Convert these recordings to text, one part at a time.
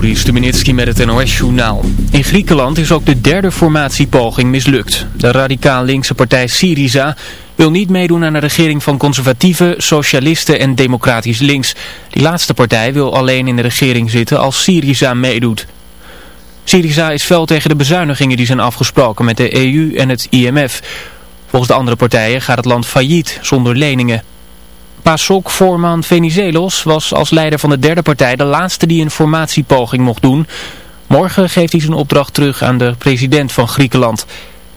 Juri Stubenitski met het NOS-journaal. In Griekenland is ook de derde formatiepoging mislukt. De radicaal linkse partij Syriza wil niet meedoen aan de regering van conservatieven, socialisten en democratisch links. Die laatste partij wil alleen in de regering zitten als Syriza meedoet. Syriza is fel tegen de bezuinigingen die zijn afgesproken met de EU en het IMF. Volgens de andere partijen gaat het land failliet zonder leningen. PASOK-voorman Venizelos was als leider van de derde partij de laatste die een formatiepoging mocht doen. Morgen geeft hij zijn opdracht terug aan de president van Griekenland.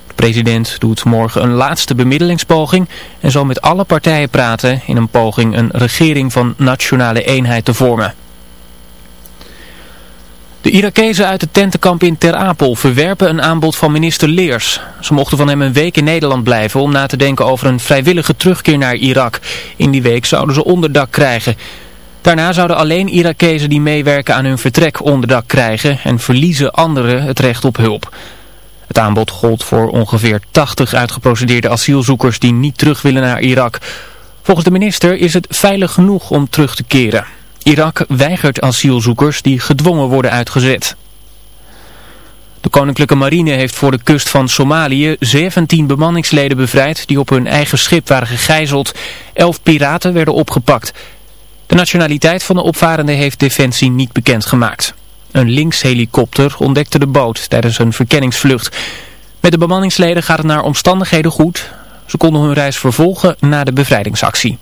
De president doet morgen een laatste bemiddelingspoging en zal met alle partijen praten in een poging een regering van nationale eenheid te vormen. De Irakezen uit het tentenkamp in Ter Apel verwerpen een aanbod van minister Leers. Ze mochten van hem een week in Nederland blijven om na te denken over een vrijwillige terugkeer naar Irak. In die week zouden ze onderdak krijgen. Daarna zouden alleen Irakezen die meewerken aan hun vertrek onderdak krijgen en verliezen anderen het recht op hulp. Het aanbod gold voor ongeveer 80 uitgeprocedeerde asielzoekers die niet terug willen naar Irak. Volgens de minister is het veilig genoeg om terug te keren. Irak weigert asielzoekers die gedwongen worden uitgezet. De Koninklijke Marine heeft voor de kust van Somalië 17 bemanningsleden bevrijd die op hun eigen schip waren gegijzeld. Elf piraten werden opgepakt. De nationaliteit van de opvarenden heeft Defensie niet bekendgemaakt. Een linkshelikopter ontdekte de boot tijdens een verkenningsvlucht. Met de bemanningsleden gaat het naar omstandigheden goed. Ze konden hun reis vervolgen na de bevrijdingsactie.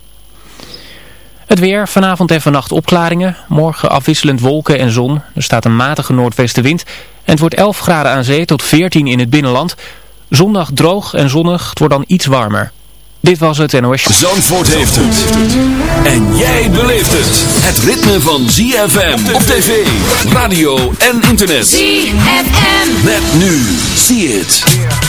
Het weer, vanavond en vannacht opklaringen. Morgen afwisselend wolken en zon. Er staat een matige noordwestenwind. En het wordt 11 graden aan zee tot 14 in het binnenland. Zondag droog en zonnig. Het wordt dan iets warmer. Dit was het NOS. Zandvoort heeft het. En jij beleeft het. Het ritme van ZFM op tv, radio en internet. ZFM. Met nu. See it.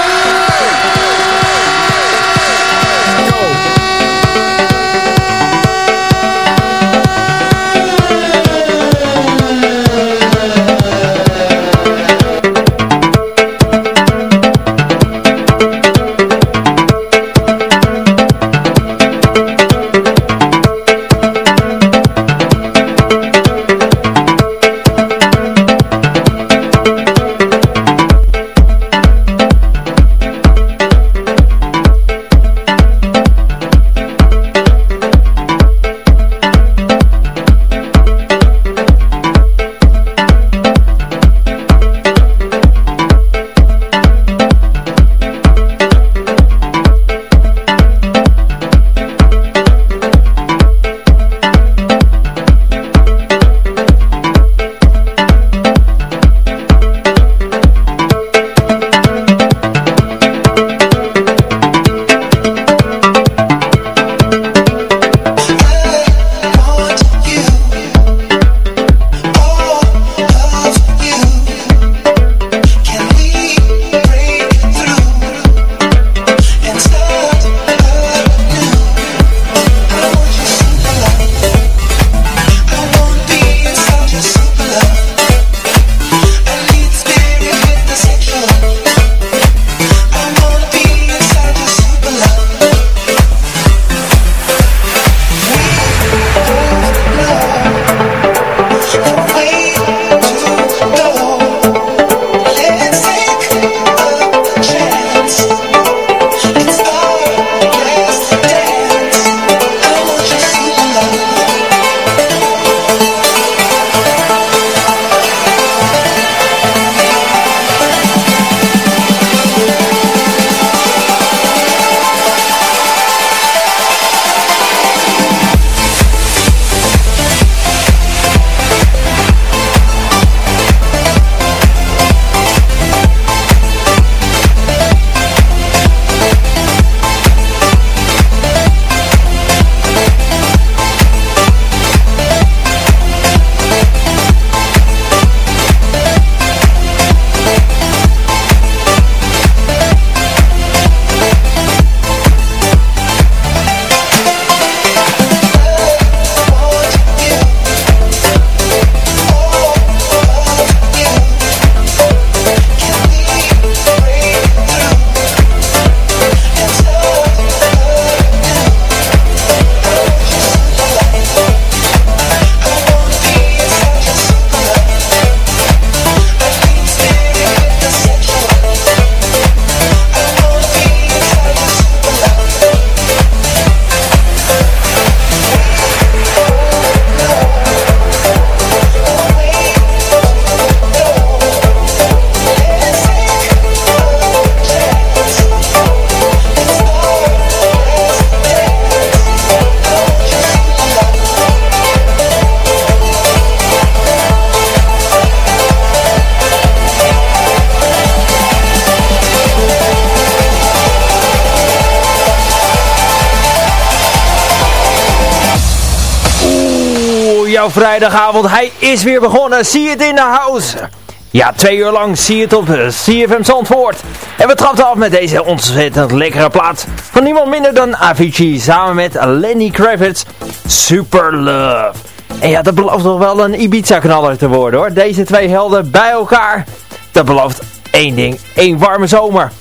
vrijdagavond. Hij is weer begonnen. Zie het in de house. Ja, twee uur lang zie het op eh, CFM Zandvoort. En we trapten af met deze ontzettend lekkere plaat. Van niemand minder dan Avicii samen met Lenny Kravitz. Super Love. En ja, dat belooft toch wel een Ibiza-knaller te worden hoor. Deze twee helden bij elkaar. Dat belooft één ding. één warme zomer.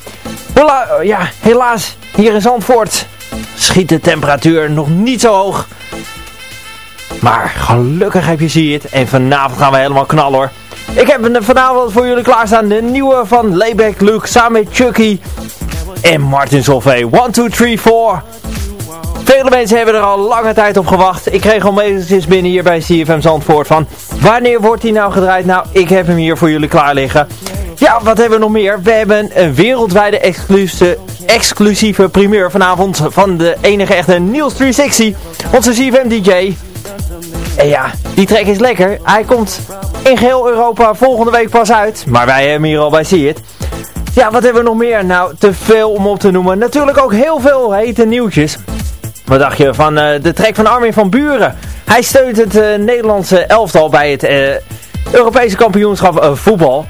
Ja, helaas, hier in Zandvoort schiet de temperatuur nog niet zo hoog. Maar gelukkig heb je zie het. En vanavond gaan we helemaal knallen hoor. Ik heb vanavond voor jullie klaarstaan de nieuwe van Layback Luke samen met Chucky en Martin Solveig. 1, 2, 3, 4. Vele mensen hebben er al lange tijd op gewacht. Ik kreeg al messages binnen hier bij CFM Zandvoort van... Wanneer wordt hij nou gedraaid? Nou, ik heb hem hier voor jullie klaar liggen. Ja, wat hebben we nog meer? We hebben een wereldwijde exclusieve, exclusieve primeur vanavond van de enige echte Niels 360. Onze CFM DJ. En ja, die track is lekker. Hij komt in geheel Europa volgende week pas uit. Maar wij hebben hier al bij See It. Ja, wat hebben we nog meer? Nou, te veel om op te noemen. Natuurlijk ook heel veel hete nieuwtjes. Wat dacht je van uh, de track van Armin van Buren? Hij steunt het uh, Nederlandse elftal bij het uh, Europese kampioenschap voetbal.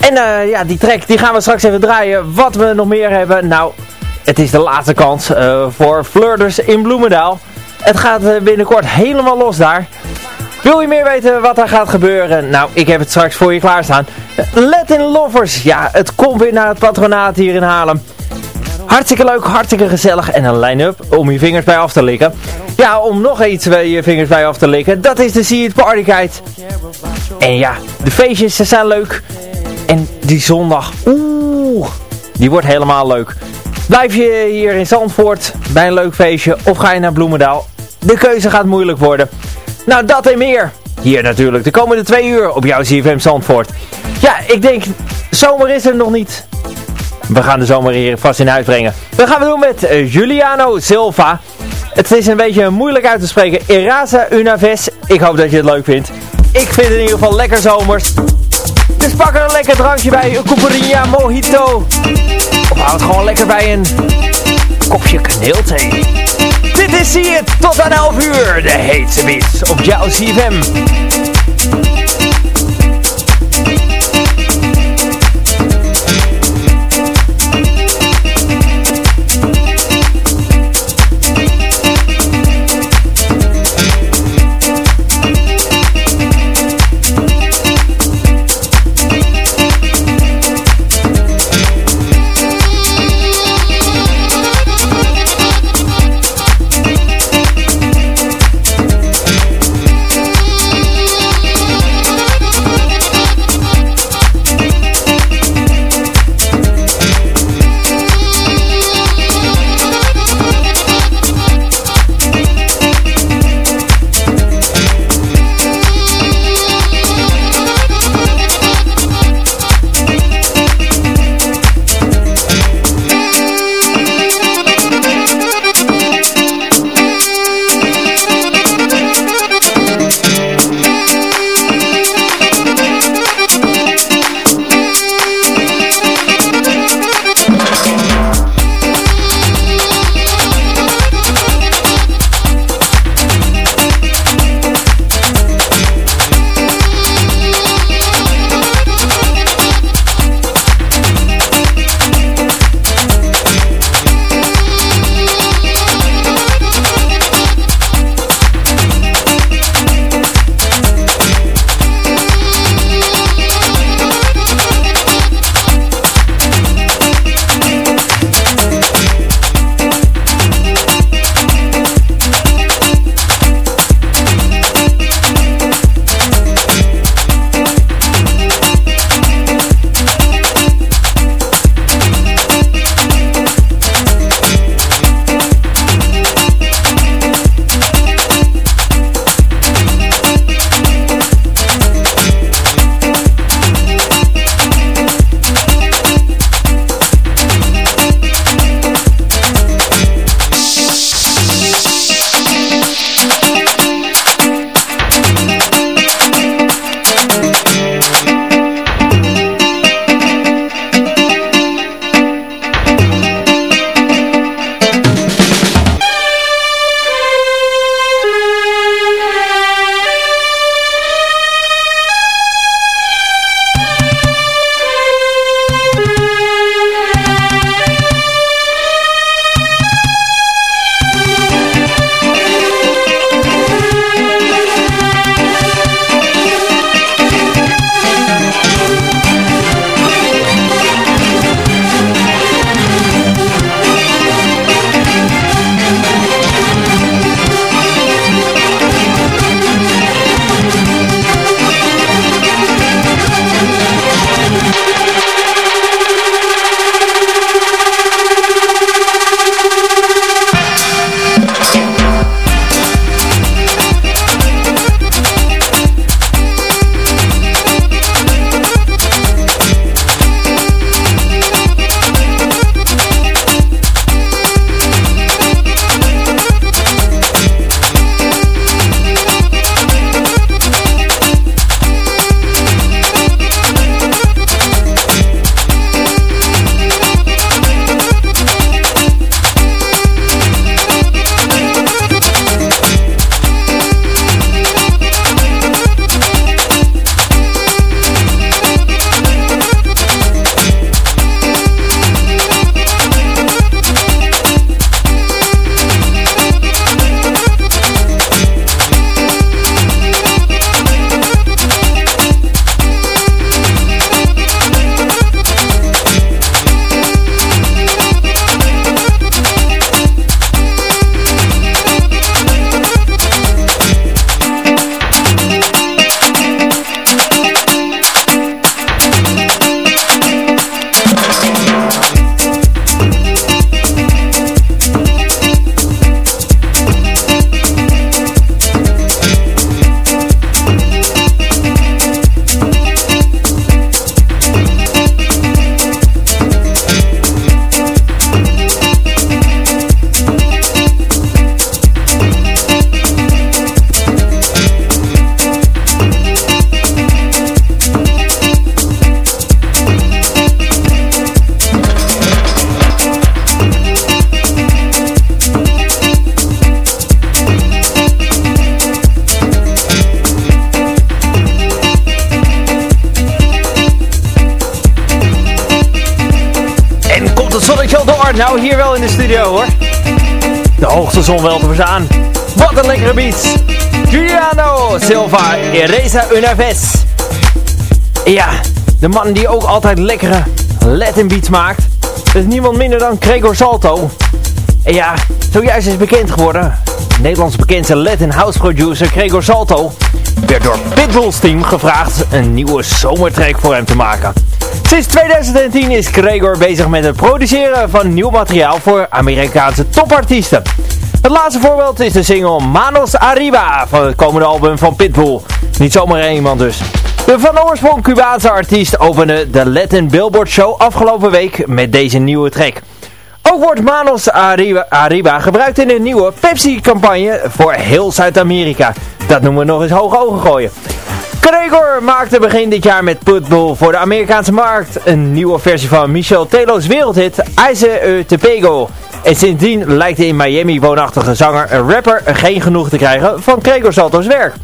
En ja, die track die gaan we straks even draaien. Wat we nog meer hebben. Nou, het is de laatste kans voor Flirters in Bloemendaal. Het gaat binnenkort helemaal los daar. Wil je meer weten wat er gaat gebeuren? Nou, ik heb het straks voor je klaarstaan. Latin Lovers. Ja, het komt weer naar het patronaat hier in Haarlem. Hartstikke leuk, hartstikke gezellig en een line-up om je vingers bij af te likken. Ja, om nog iets je vingers bij af te likken, dat is de See It Party Guide. En ja, de feestjes zijn leuk. En die zondag, oeh, die wordt helemaal leuk. Blijf je hier in Zandvoort bij een leuk feestje of ga je naar Bloemendaal? De keuze gaat moeilijk worden. Nou, dat en meer. Hier natuurlijk, de komende twee uur op jouw CFM Zandvoort. Ja, ik denk, zomer is er nog niet. We gaan de zomer hier vast in uitbrengen. Dat gaan we doen met Juliano Silva. Het is een beetje moeilijk uit te spreken. Eraza Unaves. Ik hoop dat je het leuk vindt. Ik vind het in ieder geval lekker zomers. Dus pak er een lekker drankje bij. Een Cooperia Mojito. Of houd gewoon lekker bij een kopje kaneelthee. Dit is hier tot aan 11 uur. De heetste beats op jouw CFM. Zon wel te verstaan. Wat een lekkere beats. Giuliano Silva Ereza Unaves. Ja, de man die ook altijd lekkere Latin beats maakt. is niemand minder dan Gregor Salto. En ja, zojuist is bekend geworden. Nederlands bekendste Latin house producer Gregor Salto werd door Pitbull's team gevraagd een nieuwe zomertrack voor hem te maken. Sinds 2010 is Gregor bezig met het produceren van nieuw materiaal voor Amerikaanse topartiesten. Het laatste voorbeeld is de single Manos Arriba van het komende album van Pitbull. Niet zomaar iemand dus. De van oorsprong Cubaanse artiest opende de Latin Billboard Show afgelopen week met deze nieuwe track. Ook wordt Manos Arriba, Arriba gebruikt in de nieuwe Pepsi-campagne voor heel Zuid-Amerika. Dat noemen we nog eens hoge ogen gooien. Gregor maakte begin dit jaar met Pitbull voor de Amerikaanse markt een nieuwe versie van Michel Telo's wereldhit Ice e Te Pego. En sindsdien lijkt de in Miami woonachtige zanger en rapper geen genoeg te krijgen van Gregor Salto's werk.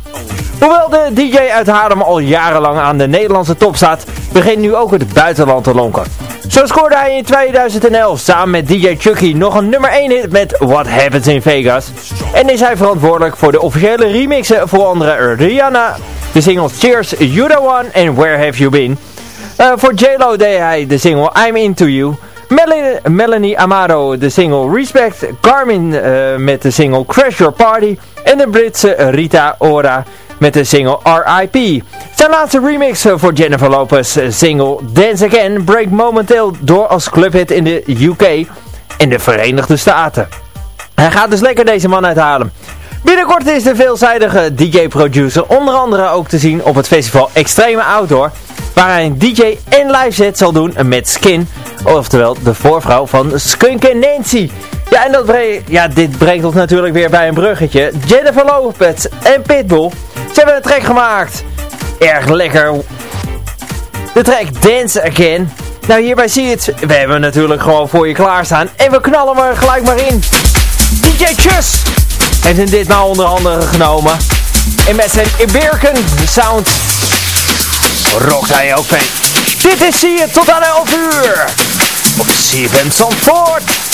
Hoewel de DJ uit Haarlem al jarenlang aan de Nederlandse top staat, begint nu ook het buitenland te lonken. Zo scoorde hij in 2011 samen met DJ Chucky nog een nummer 1 hit met What Happens in Vegas. En is hij verantwoordelijk voor de officiële remixen voor andere Rihanna, de singles Cheers, You The One en Where Have You Been. Uh, voor JLo deed hij de single I'm Into You. Melanie, Amaro de single Respect. Carmen uh, met de single Crash Your Party. En de Britse Rita Ora met de single R.I.P. Zijn laatste remix eh, voor Jennifer Lopez single Dance Again breekt momenteel door als clubhit in de UK en de Verenigde Staten. Hij gaat dus lekker deze man uithalen. Binnenkort is de veelzijdige DJ-producer onder andere ook te zien op het festival Extreme Outdoor, waar hij een DJ en live set zal doen met Skin, oftewel de voorvrouw van Skunk en Nancy. Ja, en dat ja, dit brengt ons natuurlijk weer bij een bruggetje. Jennifer Lopez en Pitbull, ze hebben een track gemaakt. Erg lekker. De track Dance Again. Nou, hierbij zie je het. We hebben natuurlijk gewoon voor je klaarstaan. En we knallen er gelijk maar in. DJ Chus heeft hem ditmaal onder andere genomen. En met zijn Iberican sound rokt hij ook mee. Dit is je tot aan 11 uur. Op CFM Zandvoort.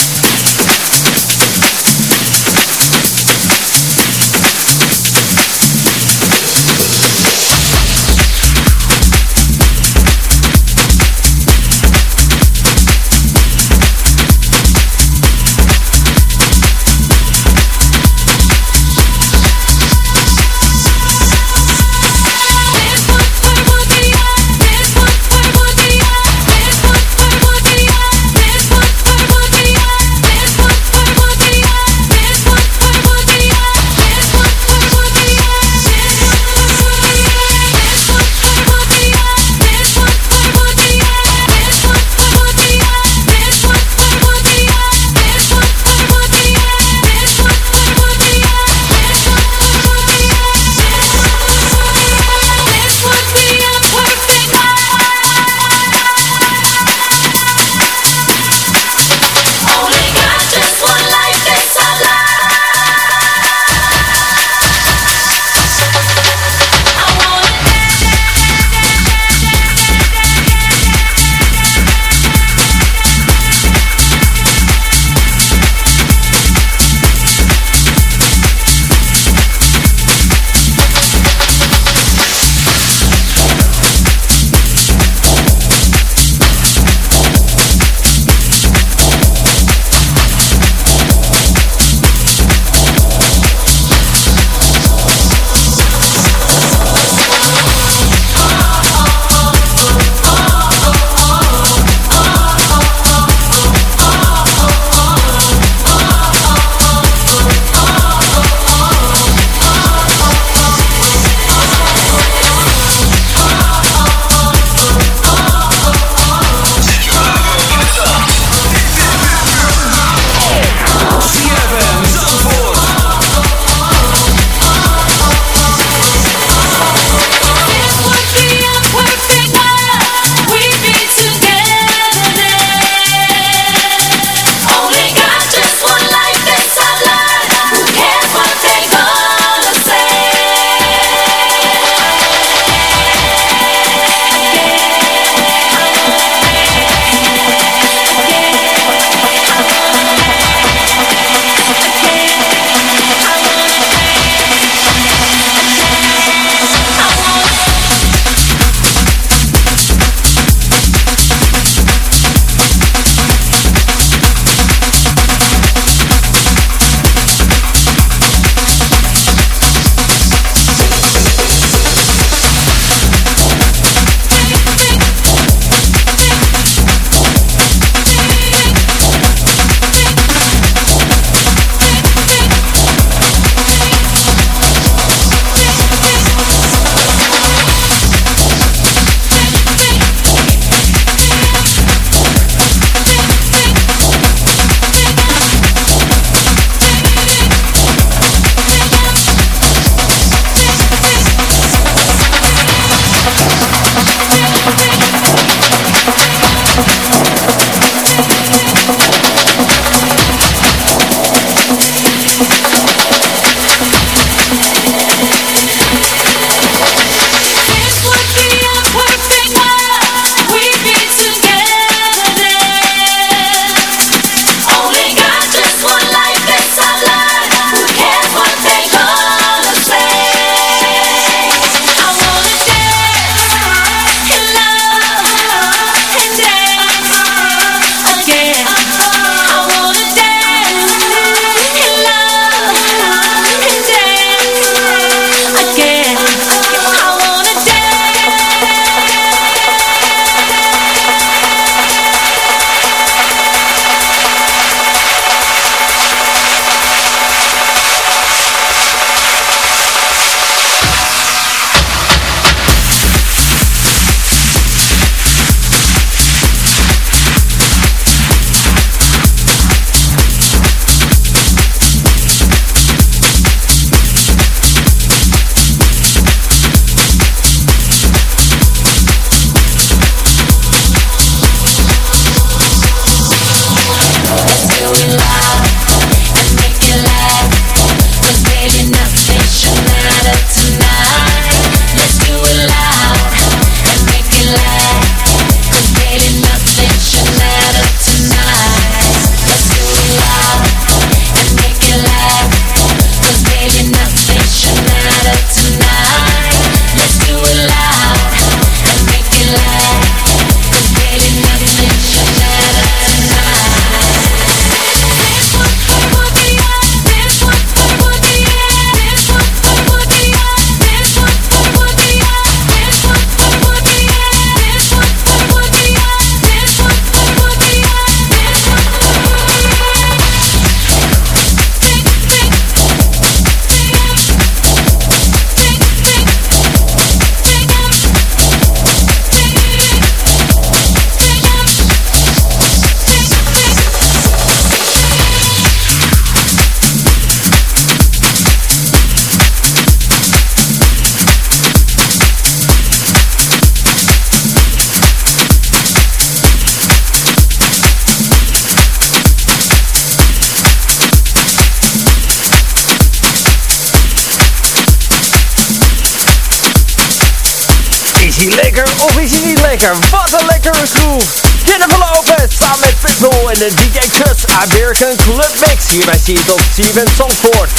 Lekker niet lekker? Wat een lekkere groove. Jennifer Lopez samen met Pitbull en de DJ Cuts American Club Mix. Je het op Steven Zandvoort.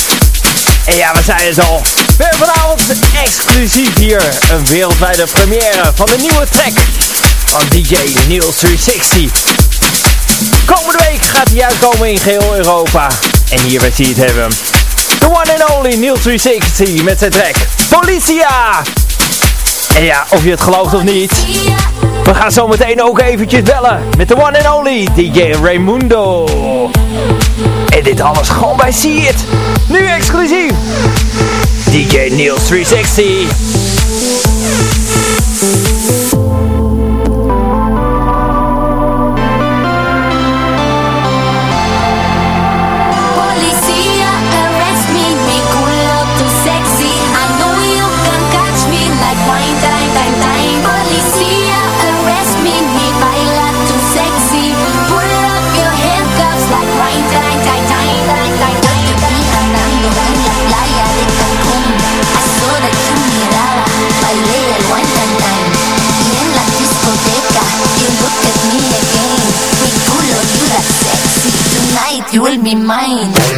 En ja, we zeiden het al. We hebben vanavond exclusief hier een wereldwijde première van een nieuwe track van DJ Neil 360. Komende week gaat hij uitkomen in geheel Europa. En zie je het hebben. The one and only Neil 360 met zijn track Policia! En ja, of je het gelooft of niet, we gaan zo meteen ook eventjes bellen met de one and only DJ Raimundo. En dit alles gewoon bij See It. Nu exclusief. DJ Niels 360. Be mine.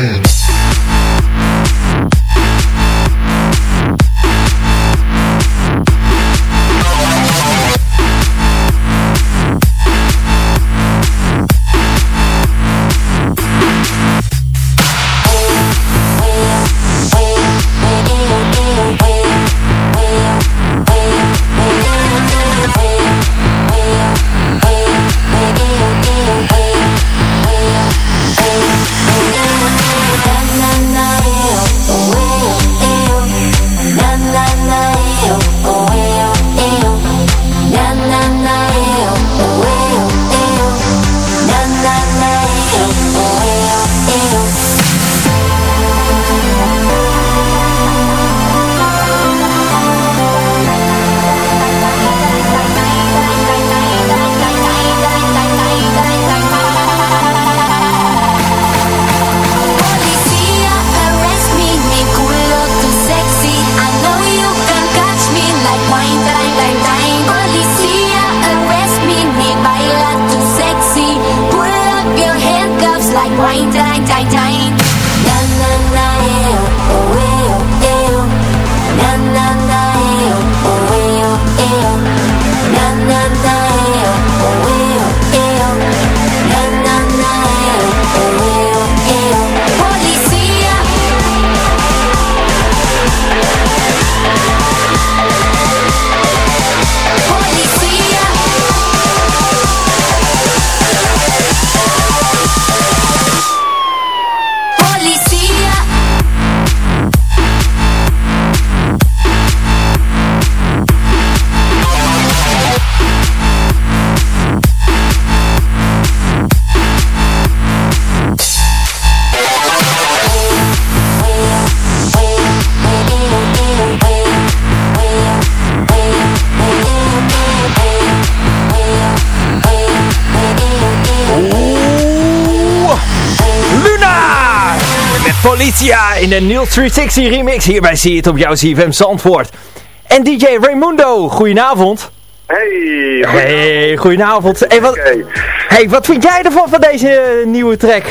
Politia in de Neil 360 remix. Hierbij zie je het op jouw CFM Zandvoort. En DJ Raimundo, goedenavond. Hey, Hey, goedenavond. Hey, wat, hey, wat vind jij ervan van deze nieuwe track?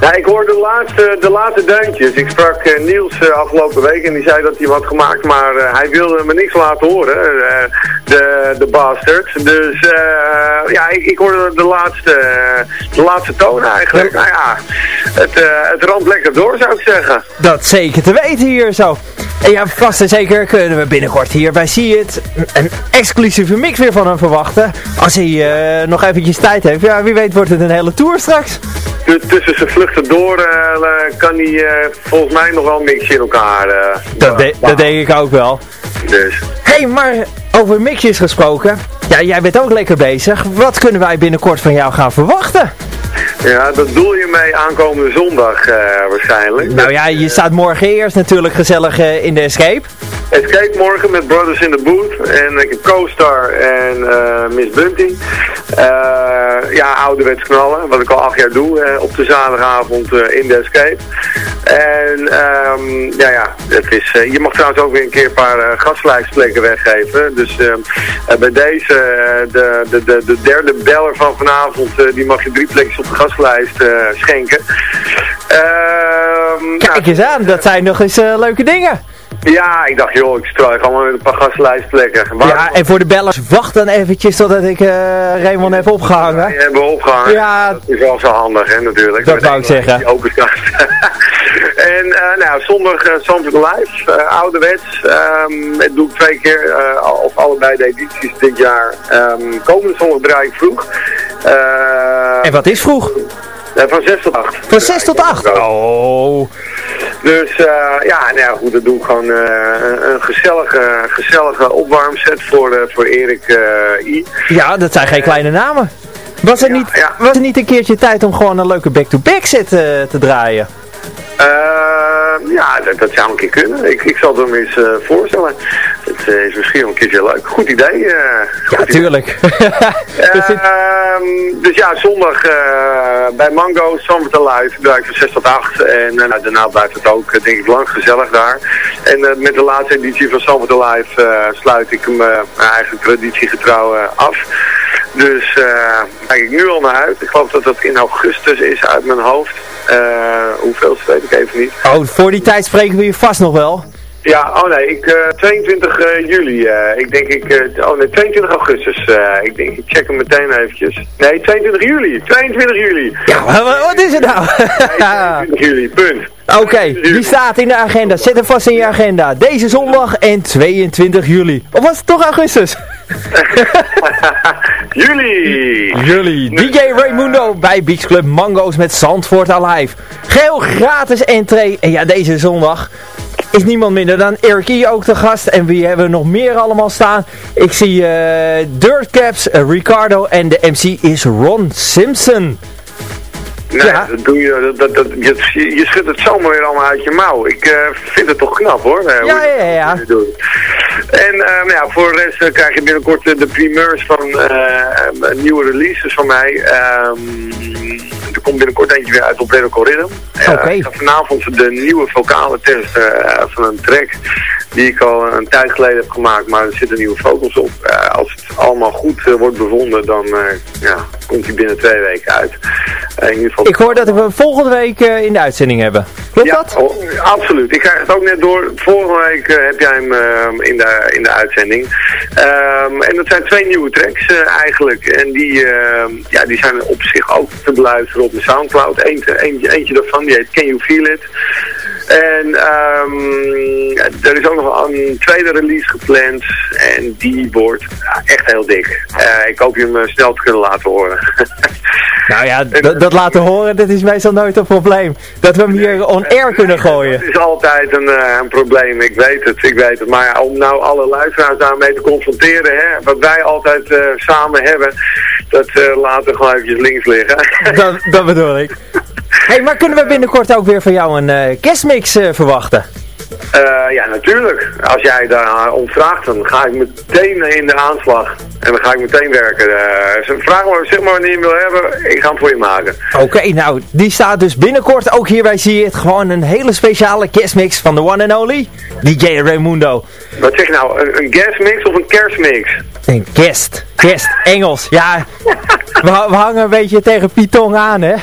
Ja, ik hoorde de laatste, de laatste deuntjes. Ik sprak uh, Niels uh, afgelopen week en die zei dat hij wat gemaakt, maar uh, hij wilde me niks laten horen, de, de bastard. Dus ja, ik, ik hoorde de laatste, de laatste toon eigenlijk. Nou ja, het, het ramt lekker door zou ik zeggen. Dat zeker te weten hier zo. En ja, vast en zeker kunnen we binnenkort hier bij See It een exclusieve mix weer van hem verwachten. Als hij nog eventjes tijd heeft. Ja, wie weet wordt het een hele tour straks tussen zijn vluchten door uh, kan hij uh, volgens mij nog wel mixen in elkaar. Dat, de, dat denk ik ook wel. Dus. hey, maar over mixjes gesproken. Ja, jij bent ook lekker bezig. Wat kunnen wij binnenkort van jou gaan verwachten? Ja, dat doel je mee aankomende zondag uh, waarschijnlijk. Nou ja, je staat morgen eerst natuurlijk gezellig uh, in de Escape. Escape morgen met Brothers in the Booth. En ik heb Co-Star en uh, Miss Bunting. ja, ouderwets knallen. Wat ik al acht jaar doe op de zaterdagavond in de Escape. En um, ja, ja, het is, je mag trouwens ook weer een keer een paar gastlijstplekken weggeven. Dus bij deze, de, de, de, de derde beller van vanavond, die mag je drie plekjes op de gastlijst uh, schenken. Uh, Kijk nou, eens aan, dat zijn nog eens uh, leuke dingen. Ja, ik dacht joh, ik struik gewoon met een paar gastlijstplekken. Ja, en voor de bellers, wacht dan eventjes totdat ik uh, Raymond heb opgehangen. Ja, hebben we opgehangen. Ja. Dat is wel zo handig hè, natuurlijk. Dat wou ik zeggen. Open en uh, nou, zondag uh, Zandvoort Live, uh, ouderwets. Um, het doe ik twee keer, of allebei de edities dit jaar. Um, komende zondag draai ik vroeg. En wat is vroeg? van 6 tot 8. Van 6 tot 8? Oh. Dus uh, ja, nou ja, goed, dat doe ik gewoon uh, een gezellige, gezellige opwarmset voor, uh, voor Erik I. Ja, dat zijn geen kleine namen. Was er, ja, niet, ja. was er niet een keertje tijd om gewoon een leuke back-to-back set te draaien? Ja, dat, dat, zou een keer kunnen. Ik, ik zal het hem eens voorstellen. Het is misschien een keertje leuk. Goed idee. Goed ja, idee. tuurlijk. Ehm, dus ja, zondag bij Mango, Sanford draai ik van 6 tot 8. En nou, daarna blijft het ook, denk ik, lang gezellig daar. En met de laatste editie van Sanford Alive sluit ik hem eigenlijk traditiegetrouw af. Dus uh, kijk ik nu al naar uit. Ik geloof dat dat in augustus is uit mijn hoofd. Uh, hoeveel weet ik even niet. Oh, voor die tijd spreken we je vast nog wel. Ja, oh nee, ik, uh, 22 uh, juli. Uh, ik denk ik, oh nee, 22 augustus. ik denk, ik check hem meteen eventjes. Nee, 22 juli. 22 juli. Ja, wat is het nou? nee, 22 juli, punt. Oké, okay, die staat in de agenda. Zet hem vast in je agenda. Deze zondag en 22 juli. Of was het toch augustus? juli! Juli. DJ Raymundo bij Beach Club Mango's met Zandvoort Alive. Geheel gratis entree. En ja, deze zondag is niemand minder dan Eric E. ook de gast. En wie hebben we nog meer allemaal staan? Ik zie uh, Dirtcaps, uh, Ricardo en de MC is Ron Simpson. Nee, ja. dat doe je, dat, dat, je, je schudt het zomaar weer allemaal uit je mouw. Ik uh, vind het toch knap hoor. Uh, ja, ja, ja. En uh, ja, voor de rest krijg je binnenkort de primeurs van nieuwe releases van mij. Um, er komt binnenkort eentje weer uit op Radical Rhythm. Oké. Okay. vanavond de nieuwe vocale test van een track die ik al een tijd geleden heb gemaakt, maar er zitten nieuwe vocals op. als het allemaal goed wordt bevonden, dan ja, komt hij binnen twee weken uit. in ieder geval ik hoor dat we volgende week in de uitzending hebben. Klopt ja, dat? Oh, absoluut. Ik krijg het ook net door. Volgende week heb jij hem uh, in, de, in de uitzending. Um, en dat zijn twee nieuwe tracks eigenlijk. En die, ehm, ja, die zijn op zich ook te beluisteren op de Soundcloud. Eentje, eentje, eentje daarvan, die heet Can You Feel It? En um, er is ook nog een tweede release gepland. En die wordt ja, echt heel dik. Uh, ik hoop je hem snel te kunnen laten horen. nou ja, dat laten horen, dat is meestal nooit een probleem. Dat we hem hier on-air kunnen gooien. Dat is altijd een, uh, een, probleem, ik weet het, ik weet het. Maar om nou alle luisteraars daarmee te confronteren, hè, wat wij altijd uh, samen hebben, dat laten we gewoon eventjes links liggen. dat, dat bedoel ik hey, maar kunnen we binnenkort ook weer van jou een uh, kerstmix uh, verwachten? Uh, ja, natuurlijk. Als jij daar om vraagt, dan ga ik meteen in de aanslag. En dan ga ik meteen werken. Uh, vraag maar, zeg maar wanneer je wil hebben. Ik ga hem voor je maken. Oké, nou, die staat dus binnenkort ook hierbij zie je het. Gewoon een hele speciale kerstmix van de one and only DJ Raimundo. Wat zeg je nou, een, een guestmix of een kerstmix? Een guest. Guest, Engels. Ja, we, we, hangen een beetje tegen Python aan, hè?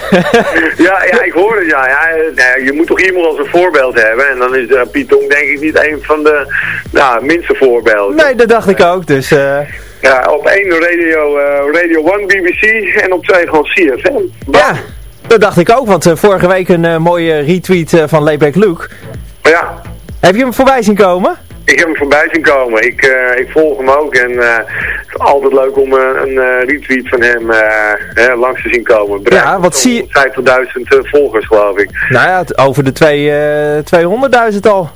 ja, ja, ik hoor het, ja. ja. Nou je moet toch iemand als een voorbeeld hebben. En dan is uh, Python denk ik niet een van de nou, minste voorbeelden. Nee, dat dacht ik ook, dus... Uh... Ja, op één radio, uh, radio 1 BBC en op twee gewoon CFM. Ja, dat dacht ik ook, want vorige week een mooie retweet van Layback Luke. Ja. Heb je hem voorbij zien komen? Ik heb hem voorbij zien komen. Ik, uh, ik volg hem ook en uh, het is altijd leuk om uh, een retweet van hem langs te zien komen. Ja, wat zie je... 50.000 volgers geloof ik. Nou ja, over de 200.000 al.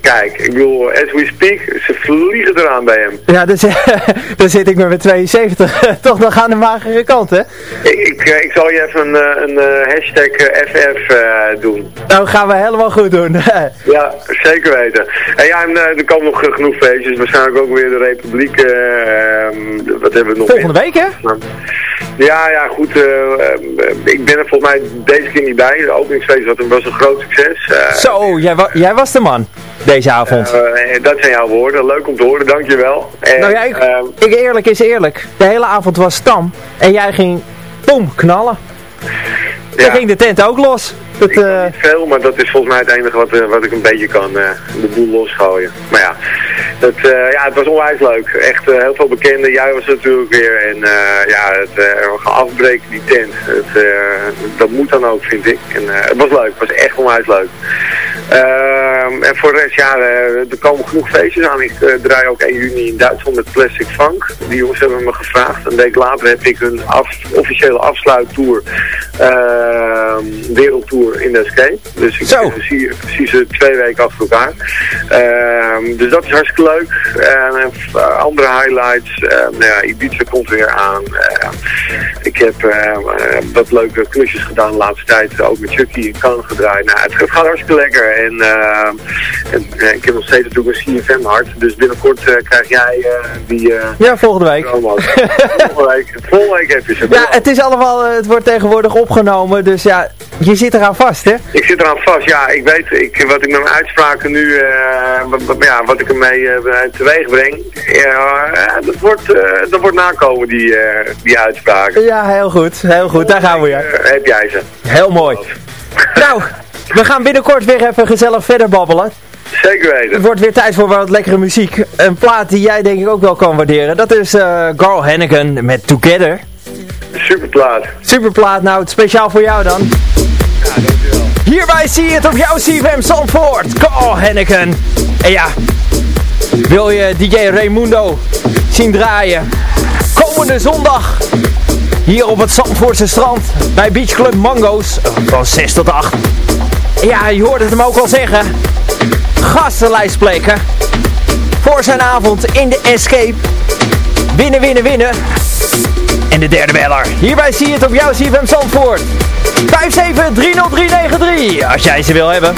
Kijk, ik bedoel, as we speak, ze vliegen eraan bij hem. Ja, dus, dan zit ik met mijn 72 toch nog aan de magere kant, hè? Ik, ik, eh, ik zal je even een, eh, een eh, hashtag FF doen. Nou, gaan we helemaal goed doen. ja, zeker weten. En ja, en, er komen nog genoeg feestjes. Waarschijnlijk ook weer de Republiek. ehm, wat hebben we nog? Volgende week, hè? Ja, ja, goed. ik ben er volgens mij deze keer niet bij. De openingsfeest was een, groot succes. Zo, jij, wa jij was de man deze avond. dat zijn jouw woorden. Leuk om te horen, dankjewel. En, nou ja, ik, ik eerlijk is eerlijk. De hele avond was stam. En jij ging, boem, knallen. Dan ging de tent ook los. Dat, ik uh... niet veel, maar dat is volgens mij het enige wat, uh, wat ik een beetje kan, uh, de boel losgooien. Maar ja, dat, ja het was onwijs leuk. Echt heel veel bekenden. Jij was natuurlijk weer. En ja, het, afbreken die tent. Het, dat moet dan ook, vind ik. En het was leuk. Het was echt onwijs leuk. Ehm, en voor de rest, ja, er komen genoeg feestjes aan. Ik draai ook 1 juni in Duitsland met Plastic Funk. Die jongens hebben me gevraagd. Een week later heb ik een af, officiële afsluittour, ehm, wereldtour in de escape. Dus ik Zo. Zie, zie, ze twee weken achter elkaar. Uh, dus dat is hartstikke leuk. En uh, andere highlights. Nou ja, Ibiza komt weer aan. ik heb wat leuke klusjes gedaan de laatste tijd. Ook met Chucky in Cannes gedraaid. Nou, het, het, gaat hartstikke lekker. En, en ik heb nog steeds natuurlijk een CFM hart. Dus binnenkort krijg jij die... ja, volgende week. volgende week. Volgende week heb je ze. Ja, het is allemaal... Het wordt tegenwoordig opgenomen. Dus ja, je zit eraan vast, hè? Ik zit eraan vast, ja. Ik weet ik, wat ik met mijn uitspraken nu, wat, ja, wat ik ermee teweeg breng, ja, dat, wordt, dat wordt nakomen, die, die uitspraken. Ja, heel goed. Heel goed, daar gaan we ja. heb jij ze. Heel mooi. nou, we gaan binnenkort weer even gezellig verder babbelen. Zeker weten. Het wordt weer tijd voor wat lekkere muziek. Een plaat die jij denk ik ook wel kan waarderen. Dat is Carl Hannigan met Together. Superplaat. Superplaat, nou speciaal voor jou dan. Ja, dankjewel. Hierbij zie je het op jouw CFM Zandvoort. Carl Henneken. En ja, wil je DJ Raimundo zien draaien? Komende zondag hier op het Zandvoortse strand bij Beach Club Mango's van 6 tot 8. Ja, je hoort het hem ook al zeggen. Gastenlijstpleken voor zijn avond in de Escape. Winnen, winnen, winnen. En de derde beller. Hierbij zie je het op jouw CFM Zandvoort. 5730393 als jij ze wil hebben.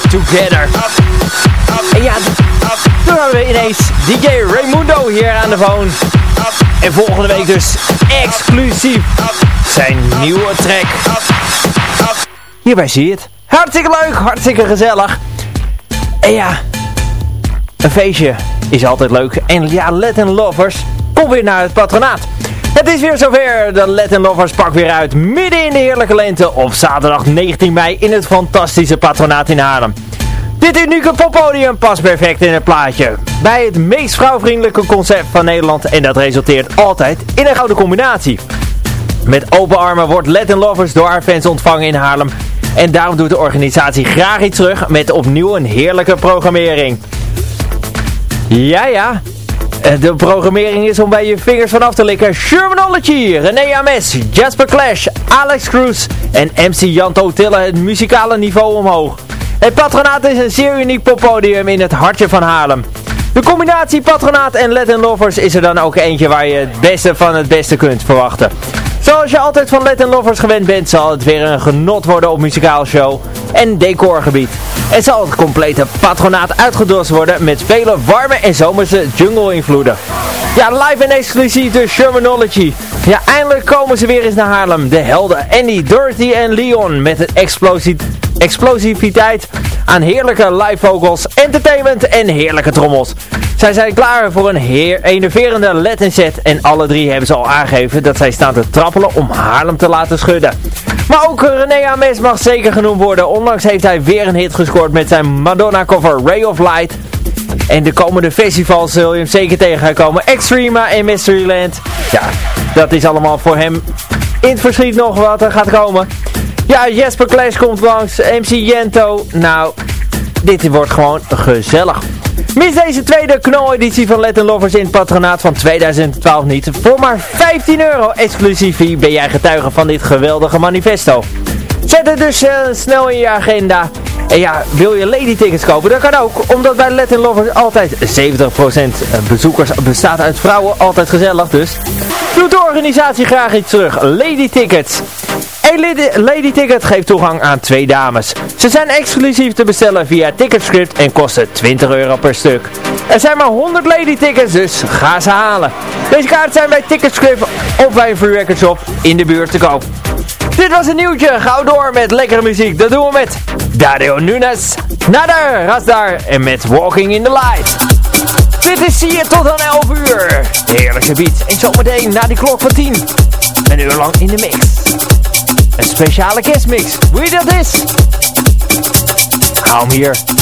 Together. En ja, toen hadden we ineens DJ Raimundo hier aan de phone. En volgende week dus exclusief zijn nieuwe track. Hierbij zie je het. Hartstikke leuk, hartstikke gezellig. En ja, een feestje is altijd leuk. En ja, Latin Lovers, kom weer naar het patronaat. Het is weer zover, de Latin Lovers pak weer uit midden in de heerlijke lente op zaterdag 19 mei in het fantastische patronaat in Haarlem. Dit unieke poppodium past perfect in het plaatje. Bij het meest vrouwvriendelijke concept van Nederland en dat resulteert altijd in een gouden combinatie. Met open armen wordt Latin Lovers door haar fans ontvangen in Haarlem. En daarom doet de organisatie graag iets terug met opnieuw een heerlijke programmering. Ja ja, de programmering is om bij je vingers vanaf te likken. Shermanology, René Ames, Jasper Clash, Alex Cruz en MC Janto tillen het muzikale niveau omhoog. Het patronaat is een zeer uniek poppodium in het hartje van Haarlem. De combinatie patronaat en Latin Lovers is er dan ook eentje waar je het beste van het beste kunt verwachten. Zoals je altijd van Latin Lovers gewend bent, zal het weer een genot worden op muzikaal show en decorgebied. En zal het complete patronaat uitgedost worden met vele warme en zomerse jungle-invloeden. Ja, live en exclusief de Shermanology. Ja, eindelijk komen ze weer eens naar Haarlem. De helden Andy, Dorothy en Leon met het explosie explosiviteit aan heerlijke live vocals, entertainment en heerlijke trommels. Zij zijn klaar voor een heer enerverende Latin set en alle drie hebben ze al aangegeven dat zij staan te trappelen om Haarlem te laten schudden. Maar ook René Ames mag zeker genoemd worden, ondanks heeft hij weer een hit gescoord met zijn Madonna cover Ray of Light. En de komende festivals zul je hem zeker tegen gaan komen. Extrema en Mysteryland. Ja, dat is allemaal voor hem in het verschiet nog wat er gaat komen. Ja, Jesper Clash komt langs. MC Jento. Nou, dit wordt gewoon gezellig. Mis deze tweede knaleditie van Let Lovers in het patronaat van 2012 niet. Voor maar 15 euro exclusief ben jij getuige van dit geweldige manifesto. Zet het dus uh, snel in je agenda. En ja, wil je lady tickets kopen? Dat kan ook, omdat bij Let Lovers altijd 70% bezoekers bestaat uit vrouwen. Altijd gezellig dus. Doet de organisatie graag iets terug. Lady tickets. Een Lady Ticket geeft toegang aan twee dames. Ze zijn exclusief te bestellen via Ticketscript en kosten 20 euro per stuk. Er zijn maar 100 Lady Tickets, dus ga ze halen. Deze kaarten zijn bij Ticketscript of bij een Free Record Shop in de buurt te koop. Dit was een nieuwtje. Gauw door met lekkere muziek. Dat doen we met Dario Nunes, Nader, Rasdar en met Walking in the Light. Dit is zie je tot aan 11 uur. Heerlijke beat. En zometeen na die klok van 10. Een uur lang in de mix. Een speciale. Hoe je dat is? Hou hem hier.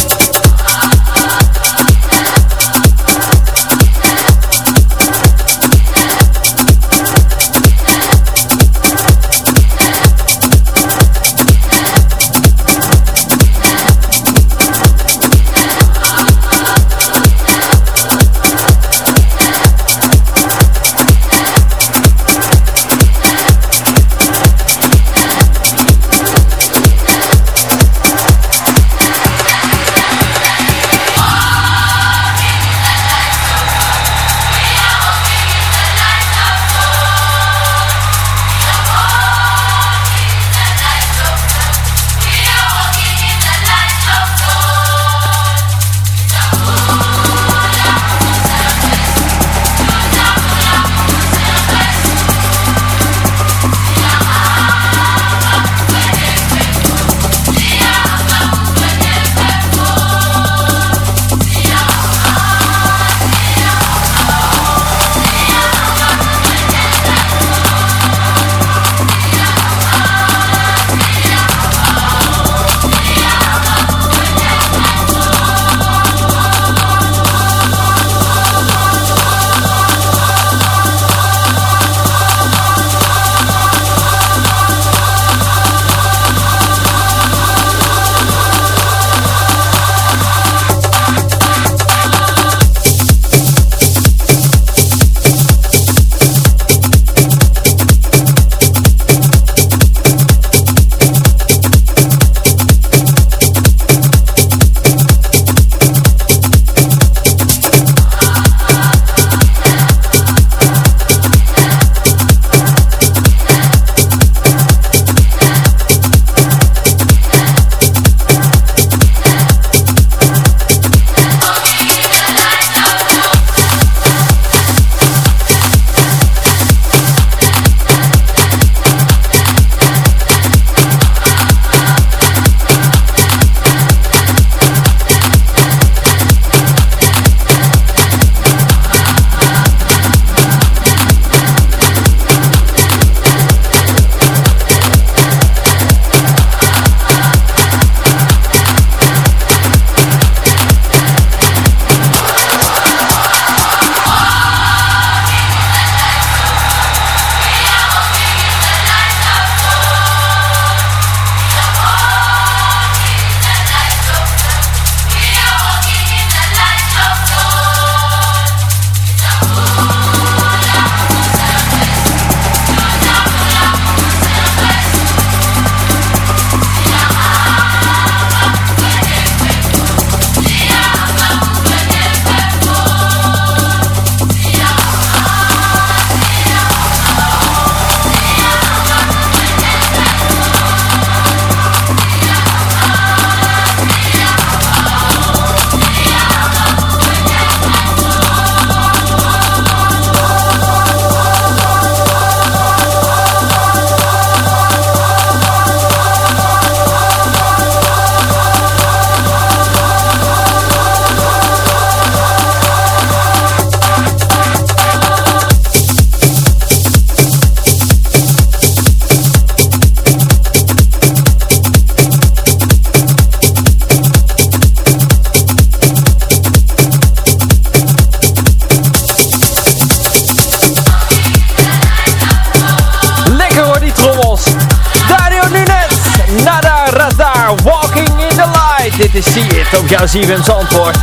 Jouw CFM Zandvoort.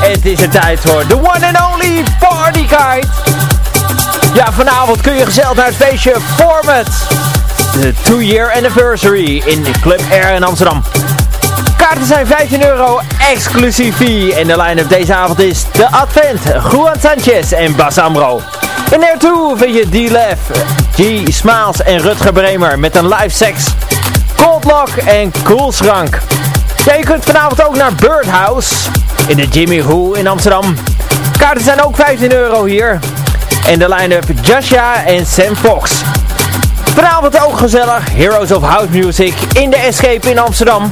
Het is er tijd voor The One and Only Party Guide. Ja, vanavond kun je gezellig naar het feestje Format. De 2-year anniversary in Club Air in Amsterdam. Kaarten zijn 15 euro, exclusief fee. En de line-up deze avond is The Advent, Juan Sanchez en Bas Amro. En daartoe vind je D-Lef, G. Smaals en Rutger Bremer met een live sex, Cold Lock en Koelschrank. Ja, je kunt vanavond ook naar Birdhouse in de Jimmy Who in Amsterdam. Kaarten zijn ook 15 euro hier. En de line-up Joshua en Sam Fox. Vanavond ook gezellig Heroes of House Music in de Escape in Amsterdam.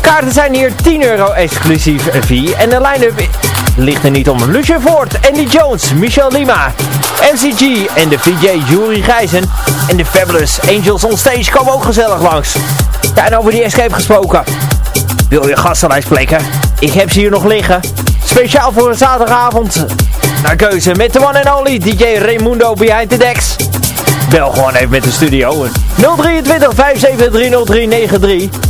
Kaarten zijn hier 10 euro exclusief fee. En de line-up ligt er niet om. Lucien Ford, Andy Jones, Michel Lima, MCG en de VJ Jury Gijzen. En de Fabulous Angels on Stage komen ook gezellig langs. Ja, en over die Escape gesproken. Wil je gastenlijst plekken? Ik heb ze hier nog liggen. Speciaal voor een zaterdagavond. Naar keuze met de one and only DJ Raimundo Behind the Decks. Bel gewoon even met de studio. 023 57 30393.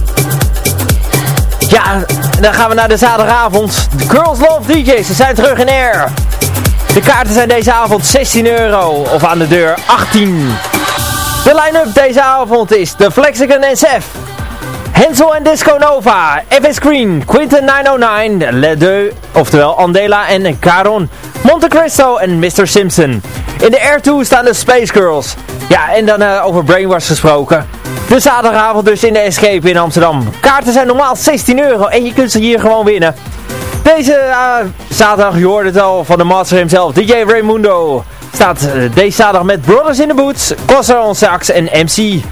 Ja, dan gaan we naar de zaterdagavond. The Girls Love DJ's, ze zijn terug in air. De kaarten zijn deze avond 16 euro. Of aan de deur 18. De line-up deze avond is The Flexicon Sef. Hensel en Disco Nova, FS Green, Quinten 909, Le Deux, oftewel Andela en Caron, Monte Cristo en Mr. Simpson. In de Air 2 staan de Space Girls. Ja, en dan uh, over Brainwash gesproken. De zaterdagavond dus in de Escape in Amsterdam. Kaarten zijn normaal 16 euro en je kunt ze hier gewoon winnen. Deze uh, zaterdag, je hoorde het al van de master himself, DJ Raimundo. Staat uh, deze zaterdag met Brothers in the Boots, Costa on Sax en MC.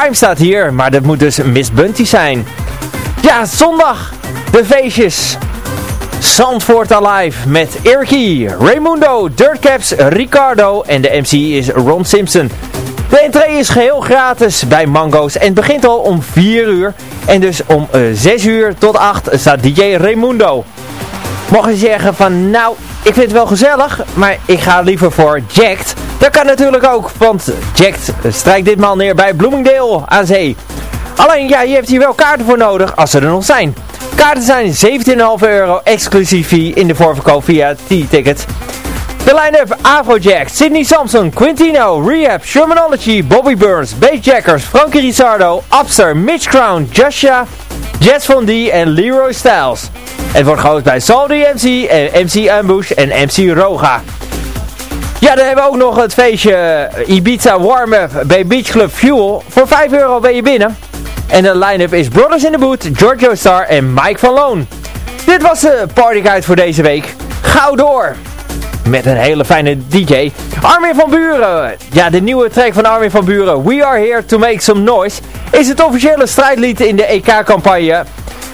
Prime staat hier, maar dat moet dus Miss zijn. Ja, zondag, de feestjes. Zandvoort Alive met Irky, Raimundo, Dirtcaps, Ricardo en de MC is Ron Simpson. De entree is geheel gratis bij Mango's en begint al om 4 uur. En dus om uh, 6 uur tot 8 staat DJ Raimundo. Mocht je zeggen van nou, ik vind het wel gezellig, maar ik ga liever voor Jacked. Dat kan natuurlijk ook, want Jacked strijkt ditmaal neer bij Bloomingdale aan zee. Alleen ja, je hebt hier wel kaarten voor nodig als ze er nog zijn. Kaarten zijn 17,5 euro exclusief fee in de voorverkoop via T-Ticket. De line-up Afrojack, Sidney Samson, Quintino, Rehab, Shermanology, Bobby Burns, Bassjackers, Frankie Rizardo, Upster, Mitch Crown, Joshua, Jess Von D en Leroy Styles. Het wordt gehoord bij Saldi MC, en MC Ambush en MC Roga. Ja, dan hebben we ook nog het feestje Ibiza Warm-Up bij Beach Club Fuel. Voor 5 euro ben je binnen. En de line-up is Brothers in the Boot, Giorgio Star en Mike van Loon. Dit was de partyguide voor deze week. Gauw door! Met een hele fijne DJ. Armin van Buren. Ja, de nieuwe track van Armin van Buren. We are here to make some noise. Is het officiële strijdlied in de EK-campagne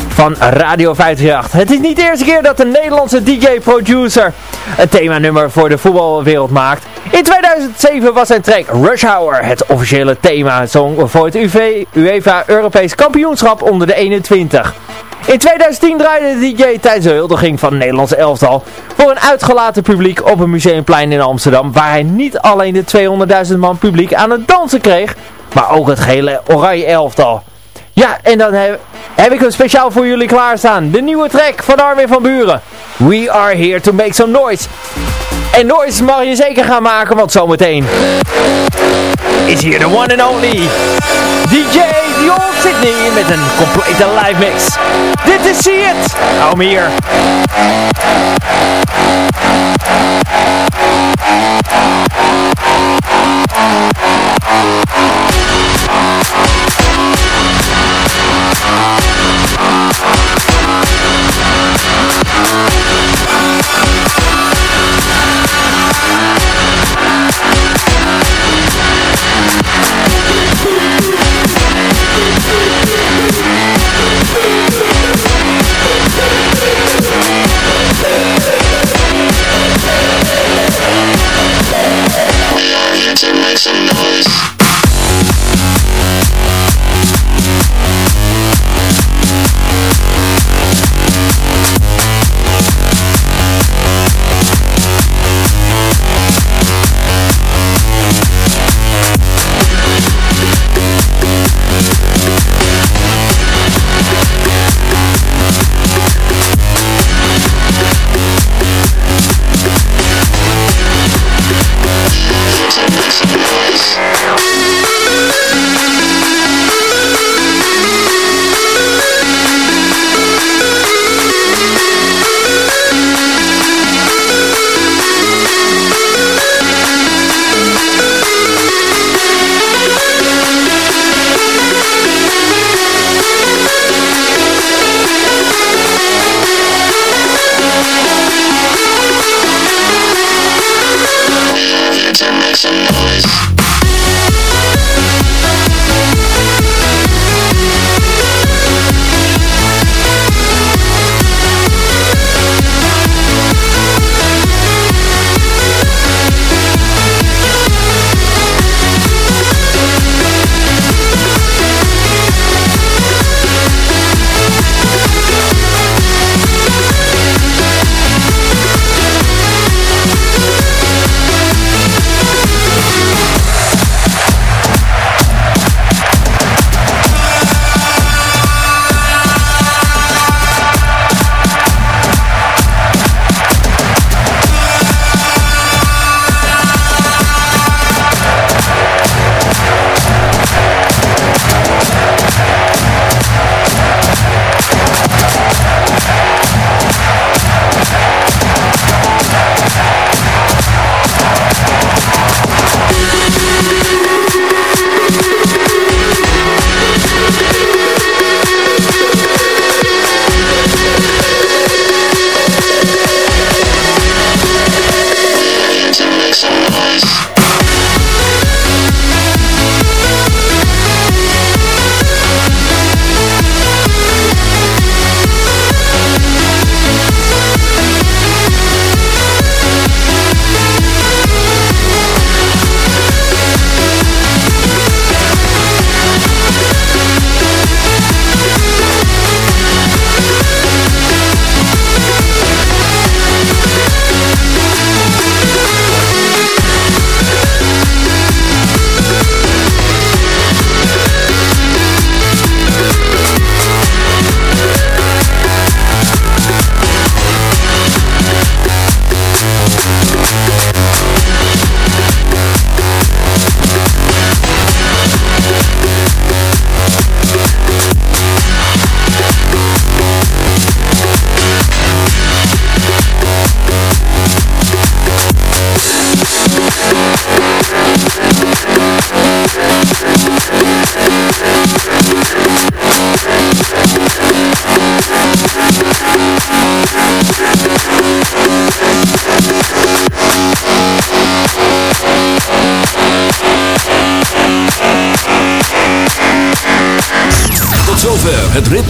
van Radio 538. Het is niet de eerste keer dat een Nederlandse DJ-producer een themanummer voor de voetbalwereld maakt. In 2007 was zijn track Rush Hour het officiële thema-song voor het UEFA Europees kampioenschap onder de 21. In 2010 draaide de DJ tijdens de huldiging van het Nederlandse elftal voor een uitgelaten publiek op een museumplein in Amsterdam, waar hij niet alleen de 200.000 man publiek aan het dansen kreeg, maar ook het gehele oranje elftal. Ja, en dan heb, ik hem speciaal voor jullie klaarstaan. De nieuwe track van Armin van Buren. We are here to make some noise. En noise mag je zeker gaan maken, want zometeen is hier de one and only DJ Old Sydney met een complete live mix. Dit is See It. Hou me hier. To make some noise.